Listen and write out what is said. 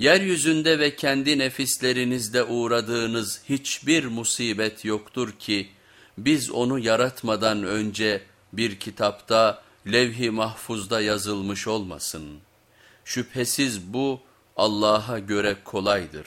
Yeryüzünde ve kendi nefislerinizde uğradığınız hiçbir musibet yoktur ki biz onu yaratmadan önce bir kitapta levh-i mahfuzda yazılmış olmasın. Şüphesiz bu Allah'a göre kolaydır.